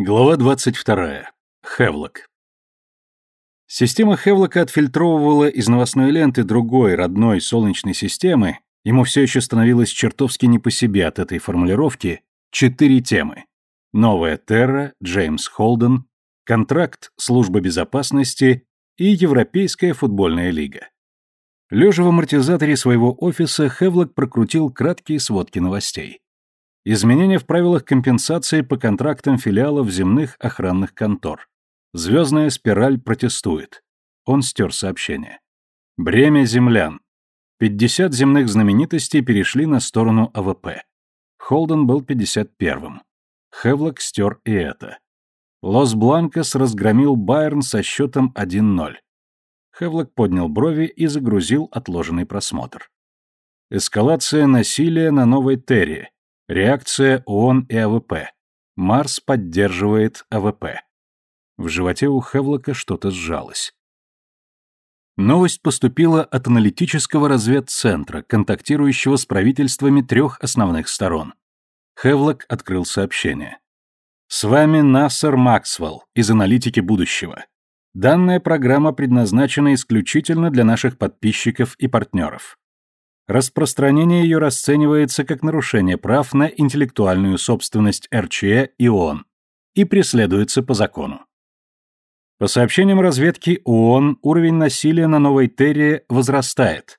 Глава 22. Хевлок. Система Хевлока отфильтровывала из новостной ленты другой, родной Солнечной системы, ему все еще становилось чертовски не по себе от этой формулировки, четыре темы. Новая Терра, Джеймс Холден, контракт, служба безопасности и Европейская футбольная лига. Лежа в амортизаторе своего офиса, Хевлок прокрутил краткие сводки новостей. Изменения в правилах компенсации по контрактам филиалов земных охранных контор. Звездная спираль протестует. Он стер сообщение. Бремя землян. 50 земных знаменитостей перешли на сторону АВП. Холден был 51-м. Хевлок стер и это. Лос-Бланкос разгромил Байерн со счетом 1-0. Хевлок поднял брови и загрузил отложенный просмотр. Эскалация насилия на Новой Терре. Реакция ООН и АВП. Марс поддерживает АВП. В животе у Хевлока что-то сжалось. Новость поступила от аналитического разведцентра, контактирующего с правительствами трех основных сторон. Хевлок открыл сообщение. «С вами Нассер Максвелл из аналитики будущего. Данная программа предназначена исключительно для наших подписчиков и партнеров. Распространение ее расценивается как нарушение прав на интеллектуальную собственность РЧЭ и ООН и преследуется по закону. По сообщениям разведки ООН, уровень насилия на Новой Терре возрастает.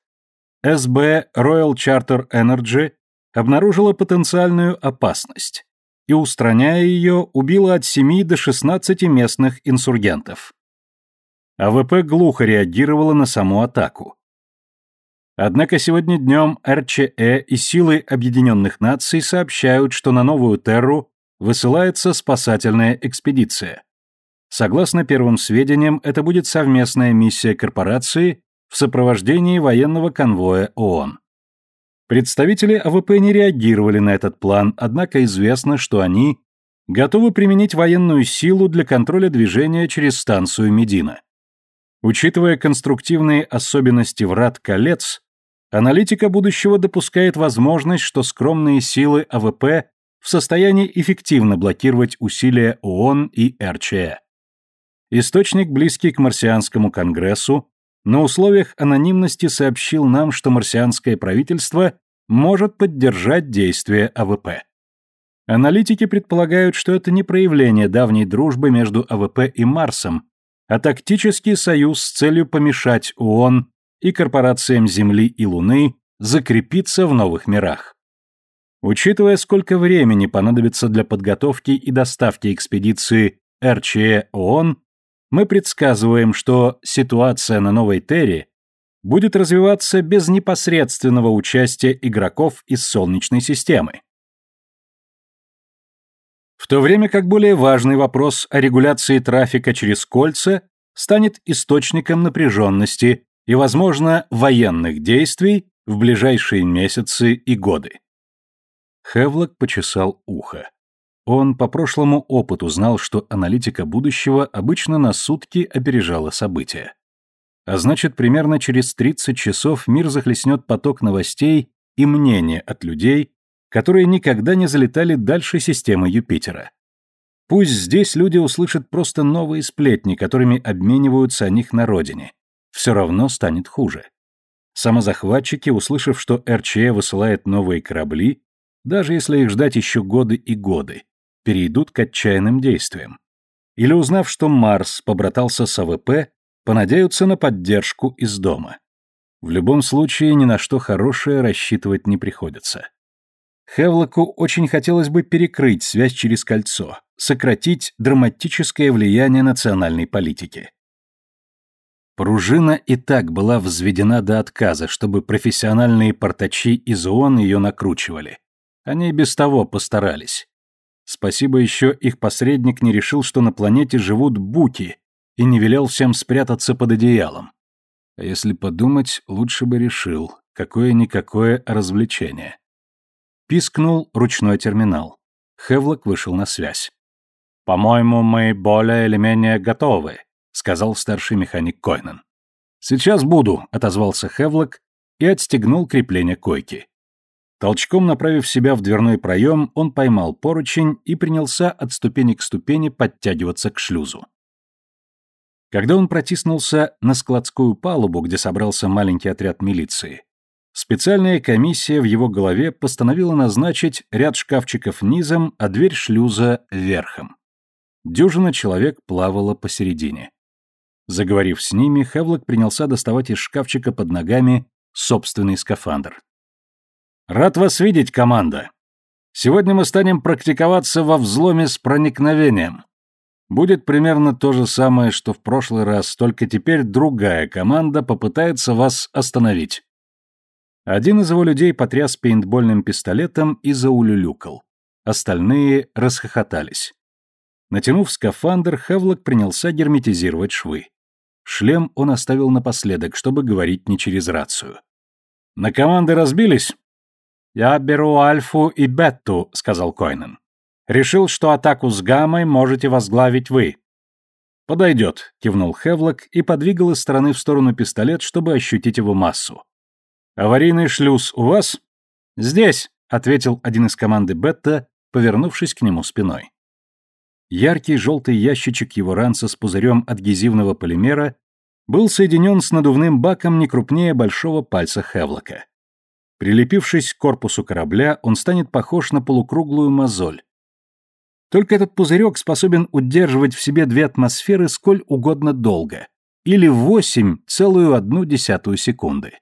СБ Royal Charter Energy обнаружила потенциальную опасность и, устраняя ее, убила от 7 до 16 местных инсургентов. АВП глухо реагировала на саму атаку Однако сегодня днем РЧЭ и силы Объединенных Наций сообщают, что на Новую Терру высылается спасательная экспедиция. Согласно первым сведениям, это будет совместная миссия корпорации в сопровождении военного конвоя ООН. Представители АВП не реагировали на этот план, однако известно, что они готовы применить военную силу для контроля движения через станцию Медина. Учитывая конструктивные особенности врат колец, Аналитика будущего допускает возможность, что скромные силы АВП в состоянии эффективно блокировать усилия ООН и РЧЭ. Источник, близкий к марсианскому конгрессу, на условиях анонимности сообщил нам, что марсианское правительство может поддержать действия АВП. Аналитики предполагают, что это не проявление давней дружбы между АВП и Марсом, а тактический союз с целью помешать ООН и корпорациям Земли и Луны закрепиться в новых мирах. Учитывая, сколько времени понадобится для подготовки и доставки экспедиции РЧЭ ООН, мы предсказываем, что ситуация на Новой Терре будет развиваться без непосредственного участия игроков из Солнечной системы. В то время как более важный вопрос о регуляции трафика через кольца станет источником напряженности и, возможно, военных действий в ближайшие месяцы и годы. Хевлок почесал ухо. Он по прошлому опыту знал, что аналитика будущего обычно на сутки опережала события. А значит, примерно через 30 часов мир захлестнет поток новостей и мнения от людей, которые никогда не залетали дальше системы Юпитера. Пусть здесь люди услышат просто новые сплетни, которыми обмениваются о них на родине, все равно станет хуже. Самозахватчики, услышав, что РЧЭ высылает новые корабли, даже если их ждать еще годы и годы, перейдут к отчаянным действиям. Или узнав, что Марс побратался с АВП, понадеются на поддержку из дома. В любом случае, ни на что хорошее рассчитывать не приходится. Хевлоку очень хотелось бы перекрыть связь через кольцо, сократить драматическое влияние национальной политики. Пружина и так была взведена до отказа, чтобы профессиональные портачи из ООН ее накручивали. Они и без того постарались. Спасибо еще их посредник не решил, что на планете живут буки, и не велел всем спрятаться под одеялом. А если подумать, лучше бы решил, какое-никакое развлечение. Пискнул ручной терминал. Хевлок вышел на связь. «По-моему, мы более или менее готовы», сказал старший механик Койнен. «Сейчас буду», — отозвался Хевлок и отстегнул крепление койки. Толчком направив себя в дверной проем, он поймал поручень и принялся от ступени к ступени подтягиваться к шлюзу. Когда он протиснулся на складскую палубу, где собрался маленький отряд милиции, специальная комиссия в его голове постановила назначить ряд шкафчиков низом, а дверь шлюза верхом. Дюжина человек плавала посередине. Заговорив с ними, Хевлок принялся доставать из шкафчика под ногами собственный скафандр. «Рад вас видеть, команда. Сегодня мы станем практиковаться во взломе с проникновением. Будет примерно то же самое, что в прошлый раз, только теперь другая команда попытается вас остановить». Один из его людей потряс пейнтбольным пистолетом и заулюлюкал. Остальные расхохотались. Натянув скафандр, Хевлок принялся герметизировать швы. Шлем он оставил напоследок, чтобы говорить не через рацию. «На команды разбились?» «Я беру Альфу и Бетту», — сказал Койнен. «Решил, что атаку с Гаммой можете возглавить вы». «Подойдет», — кивнул Хевлок и подвигал из стороны в сторону пистолет, чтобы ощутить его массу. «Аварийный шлюз у вас?» «Здесь», — ответил один из команды Бетта, повернувшись к нему спиной. Яркий желтый ящичек его ранца с пузырем адгезивного полимера был соединен с надувным баком не крупнее большого пальца Хевлока. Прилепившись к корпусу корабля, он станет похож на полукруглую мозоль. Только этот пузырек способен удерживать в себе две атмосферы сколь угодно долго, или восемь целую одну десятую секунды.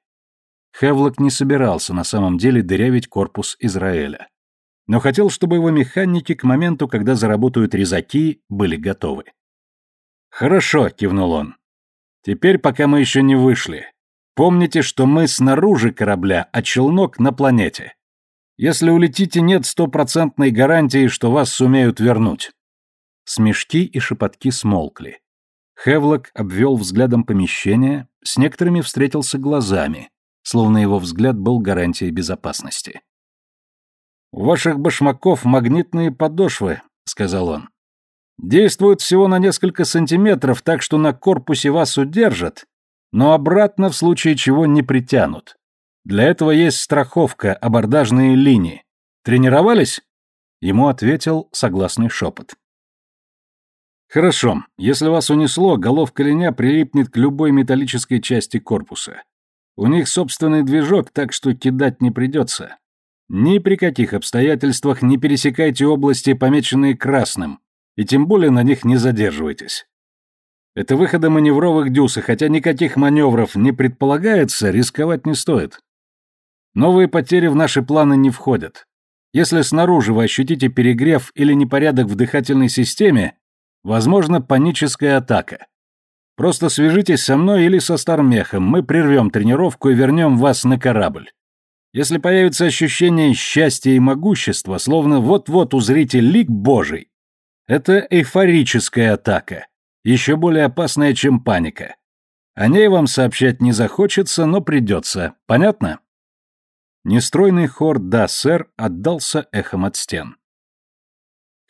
Хевлок не собирался на самом деле дырявить корпус Израиля. Но хотел, чтобы его механики к моменту, когда заработают резаки, были готовы. «Хорошо», — кивнул он. «Теперь, пока мы еще не вышли, Помните, что мы снаружи корабля, а челнок на планете. Если улетите, нет стопроцентной гарантии, что вас сумеют вернуть». Смешки и шепотки смолкли. Хевлок обвел взглядом помещение, с некоторыми встретился глазами, словно его взгляд был гарантией безопасности. «У ваших башмаков магнитные подошвы», — сказал он. «Действуют всего на несколько сантиметров, так что на корпусе вас удержат, но обратно в случае чего не притянут. Для этого есть страховка, абордажные линии. Тренировались? Ему ответил согласный шепот. Хорошо, если вас унесло, головка линя прилипнет к любой металлической части корпуса. У них собственный движок, так что кидать не придется. Ни при каких обстоятельствах не пересекайте области, помеченные красным, и тем более на них не задерживайтесь. Это выходы маневровых дюз, и хотя никаких маневров не предполагается, рисковать не стоит. Новые потери в наши планы не входят. Если снаружи вы ощутите перегрев или непорядок в дыхательной системе, возможно паническая атака. Просто свяжитесь со мной или со Стармехом, мы прервем тренировку и вернем вас на корабль. Если появится ощущение счастья и могущества, словно вот-вот узрите лик Божий, это эйфорическая атака еще более опасная, чем паника. О ней вам сообщать не захочется, но придется. Понятно? Нестройный хор «Да, сэр» отдался эхом от стен.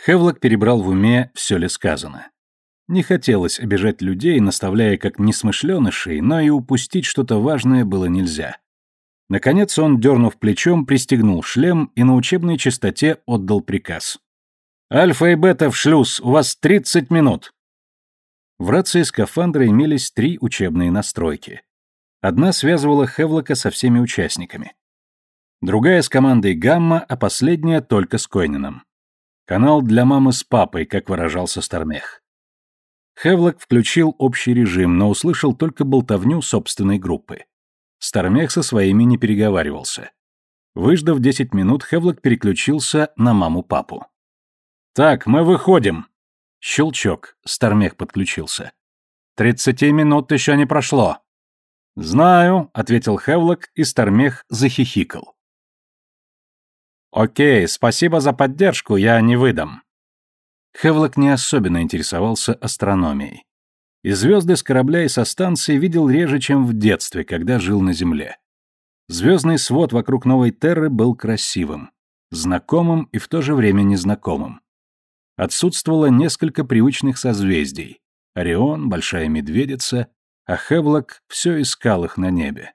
Хевлок перебрал в уме, все ли сказано. Не хотелось обижать людей, наставляя как несмышленышей, но и упустить что-то важное было нельзя. Наконец он, дернув плечом, пристегнул шлем и на учебной частоте отдал приказ. «Альфа и бета в шлюз, у вас 30 минут!» В рации скафандра имелись три учебные настройки. Одна связывала Хевлока со всеми участниками. Другая с командой Гамма, а последняя только с Койнином. Канал для мамы с папой, как выражался Стармех. Хевлок включил общий режим, но услышал только болтовню собственной группы. Стармех со своими не переговаривался. Выждав 10 минут, Хевлок переключился на маму-папу. «Так, мы выходим», Щелчок. Стармех подключился. «Тридцати минут еще не прошло». «Знаю», — ответил Хевлок, и Стармех захихикал. «Окей, спасибо за поддержку, я не выдам». Хевлок не особенно интересовался астрономией. И звезды с корабля и со станции видел реже, чем в детстве, когда жил на Земле. Звездный свод вокруг Новой Терры был красивым, знакомым и в то же время незнакомым. Отсутствовало несколько привычных созвездий. Орион, Большая Медведица, а Хевлок все искал их на небе.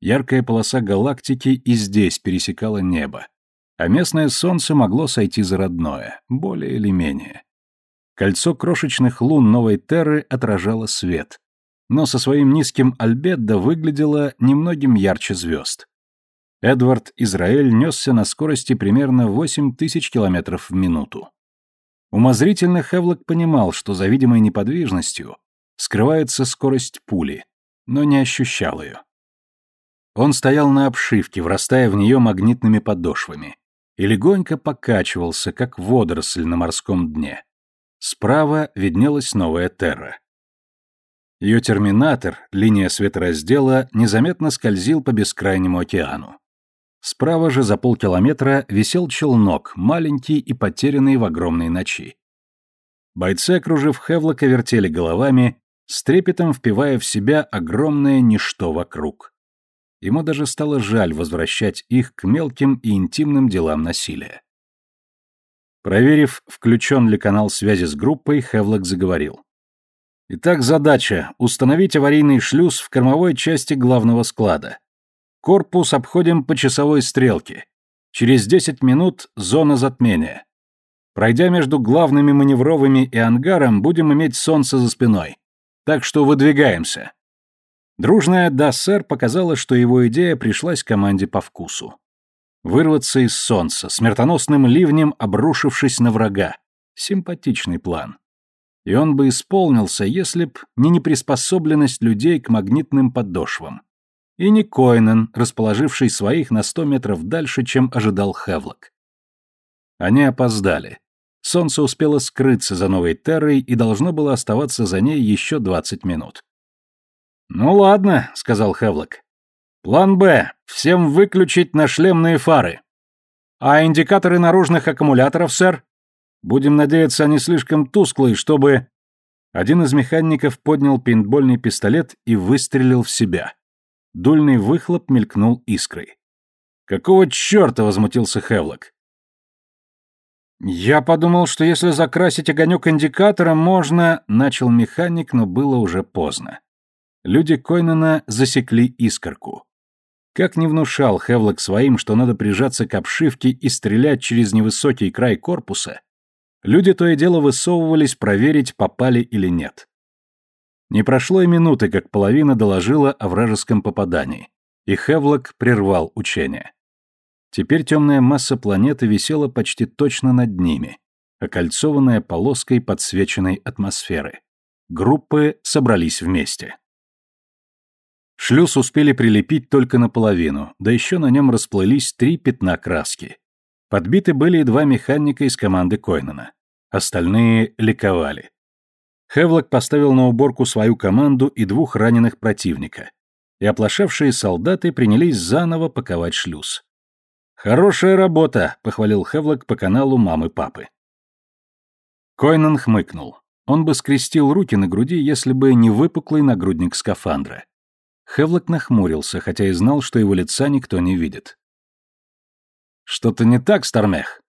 Яркая полоса галактики и здесь пересекала небо, а местное солнце могло сойти за родное, более или менее. Кольцо крошечных лун новой Терры отражало свет, но со своим низким альбеддо выглядело немногим ярче звезд. Эдвард Израиль несся на скорости примерно 8 тысяч километров в минуту. Умозрительно Хевлок понимал, что за видимой неподвижностью скрывается скорость пули, но не ощущал ее. Он стоял на обшивке, врастая в нее магнитными подошвами, и легонько покачивался, как водоросль на морском дне. Справа виднелась новая Терра. Ее терминатор, линия светораздела, незаметно скользил по бескрайнему океану. Справа же за полкилометра висел челнок, маленький и потерянный в огромной ночи. Бойцы, окружив Хевлока, вертели головами, с трепетом впивая в себя огромное ничто вокруг. Ему даже стало жаль возвращать их к мелким и интимным делам насилия. Проверив, включен ли канал связи с группой, Хевлок заговорил. Итак, задача — установить аварийный шлюз в кормовой части главного склада. Корпус обходим по часовой стрелке. Через 10 минут зона затмения. Пройдя между главными маневровыми и ангаром, будем иметь солнце за спиной. Так что выдвигаемся. Дружная «Да, сэр» показала, что его идея пришлась команде по вкусу. Вырваться из солнца, смертоносным ливнем обрушившись на врага. Симпатичный план. И он бы исполнился, если б не неприспособленность людей к магнитным подошвам. И не Койнен, расположивший своих на сто метров дальше, чем ожидал Хевлок. Они опоздали. Солнце успело скрыться за новой террой и должно было оставаться за ней еще двадцать минут. «Ну ладно», — сказал Хевлок. План «Б» — всем выключить нашлемные фары. А индикаторы наружных аккумуляторов, сэр? Будем надеяться, они слишком тусклые, чтобы... Один из механиков поднял пейнтбольный пистолет и выстрелил в себя. Дульный выхлоп мелькнул искрой. «Какого черта?» — возмутился Хевлок. «Я подумал, что если закрасить огонек индикатора, можно...» — начал механик, но было уже поздно. Люди Койнена засекли искорку. Как не внушал Хевлок своим, что надо прижаться к обшивке и стрелять через невысокий край корпуса, люди то и дело высовывались проверить, попали или нет. Не прошло и минуты, как половина доложила о вражеском попадании, и Хевлок прервал учение. Теперь темная масса планеты висела почти точно над ними, окольцованная полоской подсвеченной атмосферы. Группы собрались вместе. Шлюз успели прилепить только наполовину, да еще на нем расплылись три пятна краски. Подбиты были и два механика из команды Койнена. Остальные ликовали. Хевлок поставил на уборку свою команду и двух раненых противника. И оплошавшие солдаты принялись заново паковать шлюз. «Хорошая работа», — похвалил Хевлок по каналу мамы-папы. Койнен хмыкнул. Он бы скрестил руки на груди, если бы не выпуклый нагрудник скафандра. Хевлок нахмурился, хотя и знал, что его лица никто не видит. «Что-то не так, Стармех?»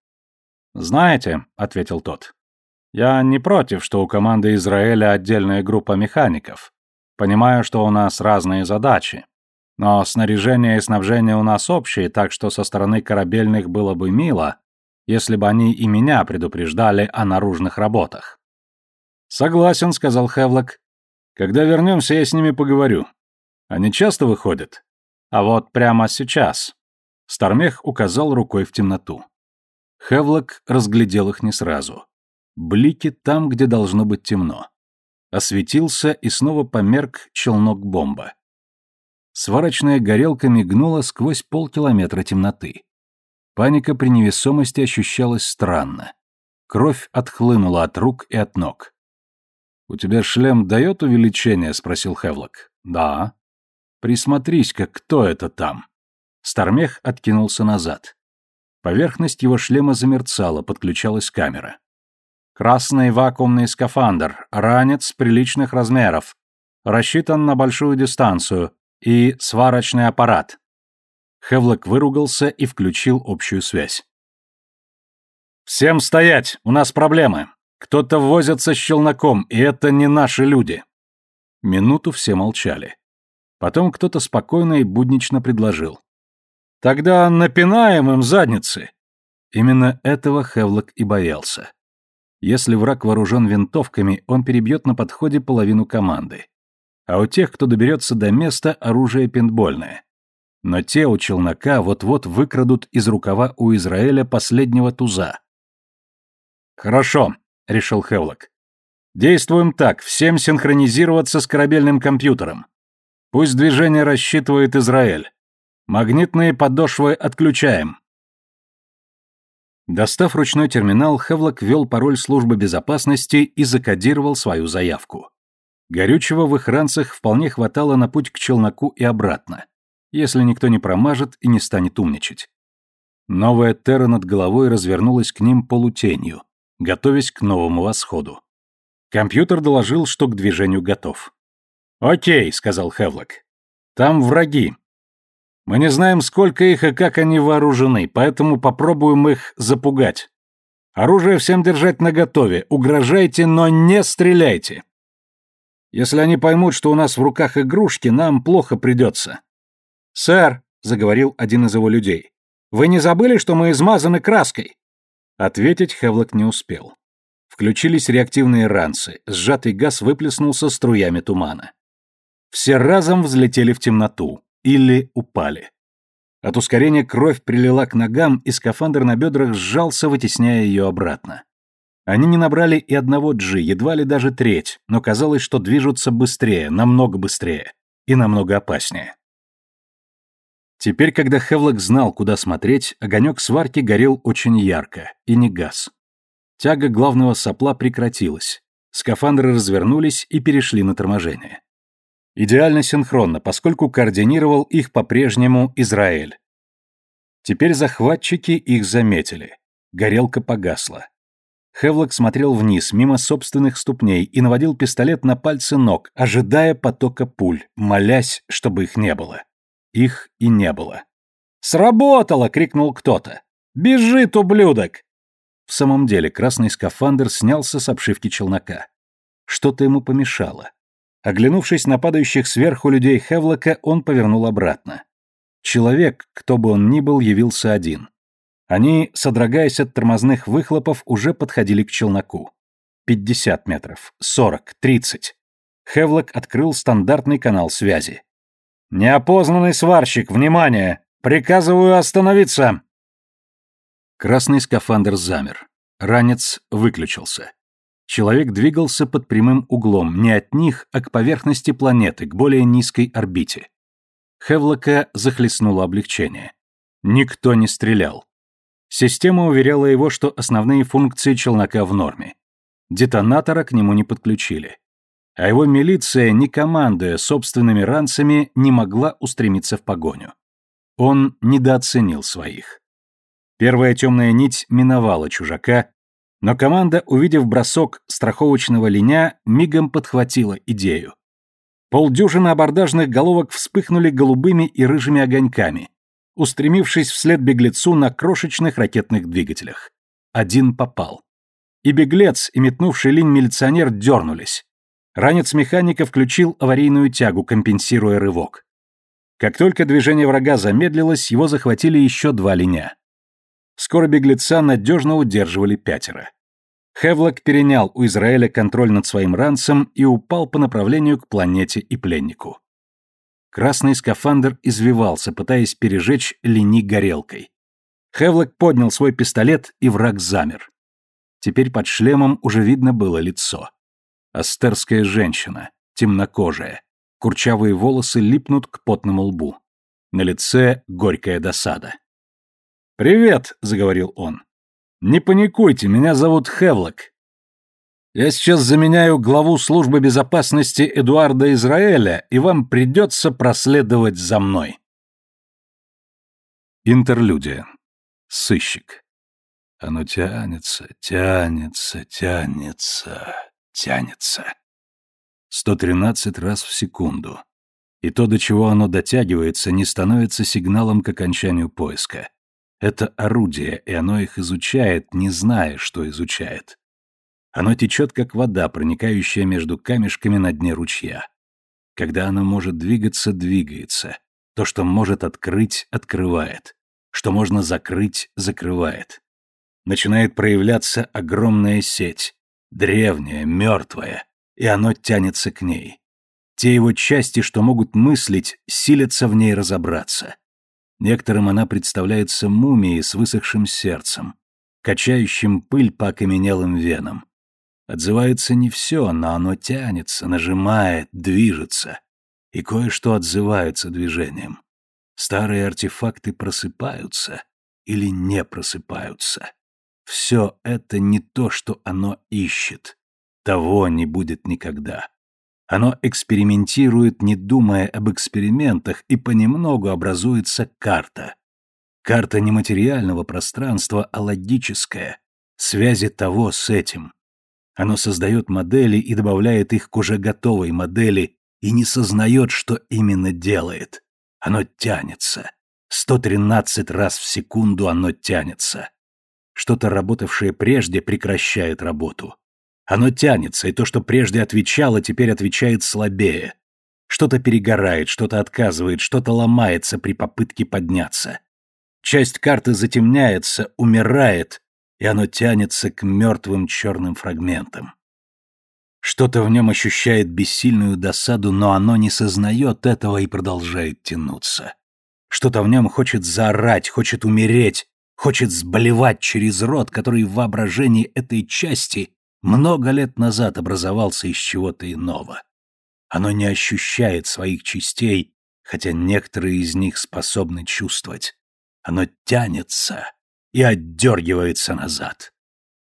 «Знаете», — ответил тот, — «я не против, что у команды Израиля отдельная группа механиков. Понимаю, что у нас разные задачи. Но снаряжение и снабжение у нас общие, так что со стороны корабельных было бы мило, если бы они и меня предупреждали о наружных работах». «Согласен», — сказал Хевлок. «Когда вернемся, я с ними поговорю. Они часто выходят? А вот прямо сейчас. Стармех указал рукой в темноту. Хевлок разглядел их не сразу. Блики там, где должно быть темно. Осветился и снова померк челнок-бомба. Сварочная горелка мигнула сквозь полкилометра темноты. Паника при невесомости ощущалась странно. Кровь отхлынула от рук и от ног. «У тебя шлем дает увеличение?» — спросил Хевлок. «Да». Присмотрись-ка, кто это там. Стармех откинулся назад. Поверхность его шлема замерцала, подключалась камера. Красный вакуумный скафандр, ранец приличных размеров, рассчитан на большую дистанцию и сварочный аппарат. Хевлок выругался и включил общую связь. «Всем стоять! У нас проблемы! Кто-то возится с челноком, и это не наши люди!» Минуту все молчали. Потом кто-то спокойно и буднично предложил. «Тогда напинаем им задницы!» Именно этого Хевлок и боялся. Если враг вооружен винтовками, он перебьет на подходе половину команды. А у тех, кто доберется до места, оружие пинтбольное. Но те у челнока вот-вот выкрадут из рукава у Израиля последнего туза. «Хорошо», — решил Хевлок. «Действуем так, всем синхронизироваться с корабельным компьютером. Пусть движение рассчитывает Израиль. Магнитные подошвы отключаем. Достав ручной терминал, Хевлок ввел пароль службы безопасности и закодировал свою заявку. Горючего в их ранцах вполне хватало на путь к челноку и обратно, если никто не промажет и не станет умничать. Новая терра над головой развернулась к ним полутенью, готовясь к новому восходу. Компьютер доложил, что к движению готов. «Окей», — сказал Хевлок. «Там враги. Мы не знаем, сколько их и как они вооружены, поэтому попробуем их запугать. Оружие всем держать наготове, угрожайте, но не стреляйте. Если они поймут, что у нас в руках игрушки, нам плохо придется. «Сэр», — заговорил один из его людей, — «вы не забыли, что мы измазаны краской?» Ответить Хевлок не успел. Включились реактивные ранцы, сжатый газ выплеснулся струями тумана. Все разом взлетели в темноту, или упали. От ускорения кровь прилила к ногам, и скафандр на бедрах сжался, вытесняя ее обратно. Они не набрали и одного джи, едва ли даже треть, но казалось, что движутся быстрее, намного быстрее и намного опаснее. Теперь, когда Хевлок знал, куда смотреть, огонек сварки горел очень ярко, и не газ. Тяга главного сопла прекратилась. Скафандры развернулись и перешли на торможение. Идеально синхронно, поскольку координировал их по-прежнему Израиль. Теперь захватчики их заметили. Горелка погасла. Хевлок смотрел вниз, мимо собственных ступней, и наводил пистолет на пальцы ног, ожидая потока пуль, молясь, чтобы их не было. Их и не было. «Сработало!» — крикнул кто-то. «Бежит, ублюдок!» В самом деле, красный скафандр снялся с обшивки челнока. Что-то ему помешало. Оглянувшись на падающих сверху людей Хевлока, он повернул обратно. Человек, кто бы он ни был, явился один. Они, содрогаясь от тормозных выхлопов, уже подходили к челноку. 50 метров, 40, 30. Хевлок открыл стандартный канал связи. «Неопознанный сварщик, внимание! Приказываю остановиться!» Красный скафандр замер. Ранец выключился. Человек двигался под прямым углом, не от них, а к поверхности планеты, к более низкой орбите. Хевлока захлестнуло облегчение. Никто не стрелял. Система уверяла его, что основные функции челнока в норме. Детонатора к нему не подключили. А его милиция, не командуя собственными ранцами, не могла устремиться в погоню. Он недооценил своих. Первая темная нить миновала чужака, но команда, увидев бросок страховочного линя, мигом подхватила идею. Полдюжины абордажных головок вспыхнули голубыми и рыжими огоньками, устремившись вслед беглецу на крошечных ракетных двигателях. Один попал. И беглец, и метнувший линь милиционер дернулись. Ранец механика включил аварийную тягу, компенсируя рывок. Как только движение врага замедлилось, его захватили еще два линя. Скоро беглеца надежно удерживали пятеро. Хевлок перенял у Израиля контроль над своим ранцем и упал по направлению к планете и пленнику. Красный скафандр извивался, пытаясь пережечь лини горелкой. Хевлок поднял свой пистолет, и враг замер. Теперь под шлемом уже видно было лицо. Астерская женщина, темнокожая. Курчавые волосы липнут к потному лбу. На лице горькая досада. «Привет», — заговорил он. «Не паникуйте, меня зовут Хевлок. Я сейчас заменяю главу службы безопасности Эдуарда Израэля, и вам придется проследовать за мной». Интерлюдия. Сыщик. Оно тянется, тянется, тянется, тянется. 113 раз в секунду. И то, до чего оно дотягивается, не становится сигналом к окончанию поиска. Это орудие, и оно их изучает, не зная, что изучает. Оно течет, как вода, проникающая между камешками на дне ручья. Когда оно может двигаться, двигается. То, что может открыть, открывает. Что можно закрыть, закрывает. Начинает проявляться огромная сеть. Древняя, мертвая. И оно тянется к ней. Те его части, что могут мыслить, силятся в ней разобраться. Некоторым она представляется мумией с высохшим сердцем, качающим пыль по окаменелым венам. Отзывается не все, но оно тянется, нажимает, движется. И кое-что отзывается движением. Старые артефакты просыпаются или не просыпаются. Все это не то, что оно ищет. Того не будет никогда. Оно экспериментирует, не думая об экспериментах, и понемногу образуется карта. Карта не материального пространства, а логическая, связи того с этим. Оно создает модели и добавляет их к уже готовой модели и не сознает, что именно делает. Оно тянется. 113 раз в секунду оно тянется. Что-то, работавшее прежде, прекращает работу. Оно тянется, и то, что прежде отвечало, теперь отвечает слабее. Что-то перегорает, что-то отказывает, что-то ломается при попытке подняться. Часть карты затемняется, умирает, и оно тянется к мертвым черным фрагментам. Что-то в нем ощущает бессильную досаду, но оно не сознает этого и продолжает тянуться. Что-то в нем хочет заорать, хочет умереть, хочет сблевать через рот, который в воображении этой части много лет назад образовался из чего-то иного. Оно не ощущает своих частей, хотя некоторые из них способны чувствовать. Оно тянется и отдергивается назад.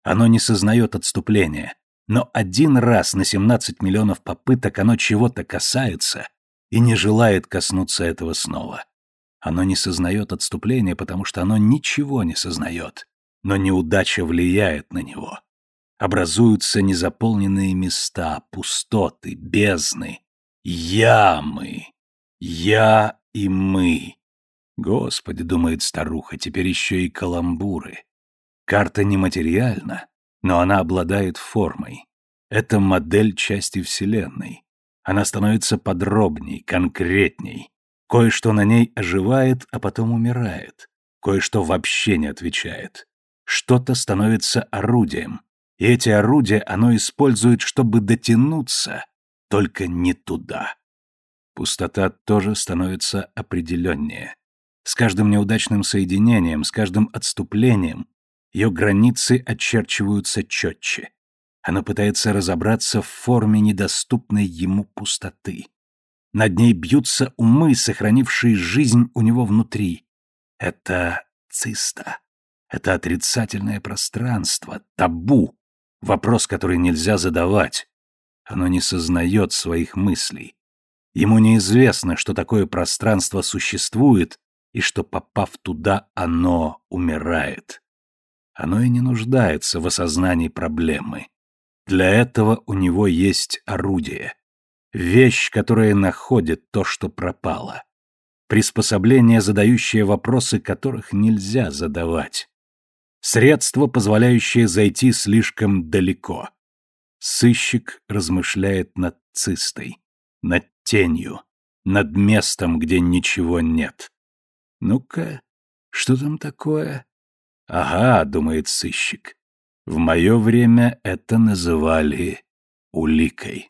Оно не сознает отступления, но один раз на 17 миллионов попыток оно чего-то касается и не желает коснуться этого снова. Оно не сознает отступления, потому что оно ничего не сознает, но неудача влияет на него образуются незаполненные места, пустоты, бездны, ямы. Я и мы. Господи, думает старуха, теперь еще и каламбуры. Карта нематериальна, но она обладает формой. Это модель части Вселенной. Она становится подробней, конкретней. Кое-что на ней оживает, а потом умирает. Кое-что вообще не отвечает. Что-то становится орудием, и эти орудия оно использует, чтобы дотянуться, только не туда. Пустота тоже становится определеннее. С каждым неудачным соединением, с каждым отступлением ее границы очерчиваются четче. Оно пытается разобраться в форме недоступной ему пустоты. Над ней бьются умы, сохранившие жизнь у него внутри. Это циста. Это отрицательное пространство, табу, Вопрос, который нельзя задавать. Оно не сознает своих мыслей. Ему неизвестно, что такое пространство существует и что, попав туда, оно умирает. Оно и не нуждается в осознании проблемы. Для этого у него есть орудие. Вещь, которая находит то, что пропало. Приспособление, задающее вопросы, которых нельзя задавать. Средство, позволяющее зайти слишком далеко. Сыщик размышляет над цистой, над тенью, над местом, где ничего нет. Ну-ка, что там такое? Ага, думает сыщик. В мое время это называли уликой.